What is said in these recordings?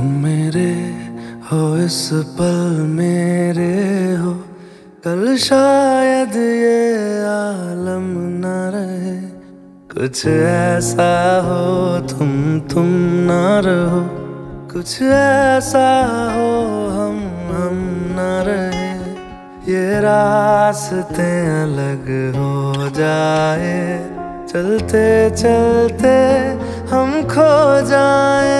तुम मेरे हो, इस पल मेरे हो। कल शायद ये आलम न रहे। कुछ ऐसा हो, तुम तुम ना रहो। कुछ ऐसा हो, हम हम न रहे। ये रास्ते अलग हो जाए। चलते चलते हम खो जाए।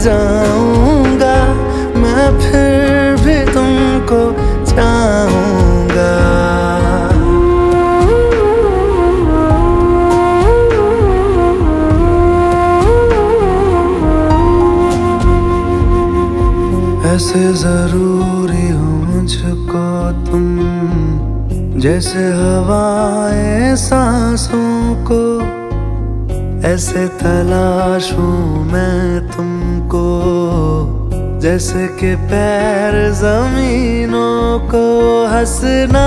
जाऊँगा, मैं फिर भी तुमको चाहूँगा। ऐसे ज़रूरी हो मुझको तुम, जैसे हवाएँ सांसों को। ऐसे तलाशूं मैं तुमको जैसे कि पैर जमीनों को हंसना।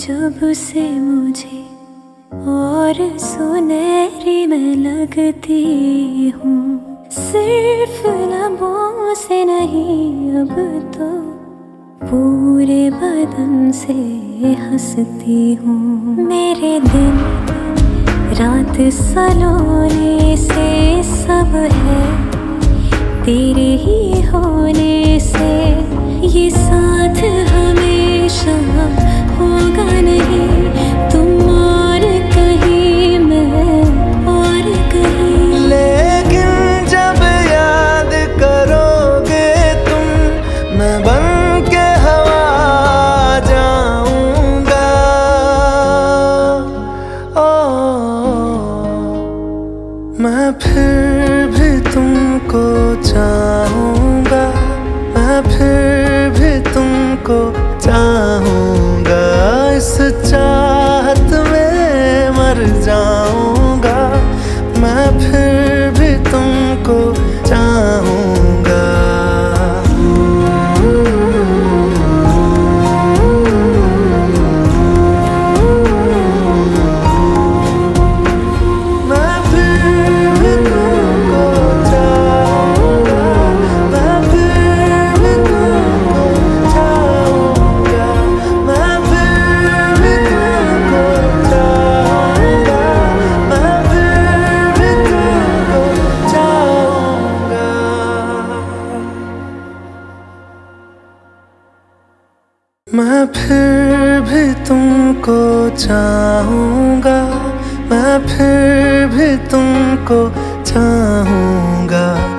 जब से मुझे और सुनहरी मैं लगती हूँ। सिर्फ़ लबों से नहीं, अब तो पूरे बदन से हंसती हूँ। मेरे दिन, रात सलोने से सब है, तेरे ही 고 मैं फिर भी तुमको चाहूँगा। मैं फिर भी तुमको चाहूँगा।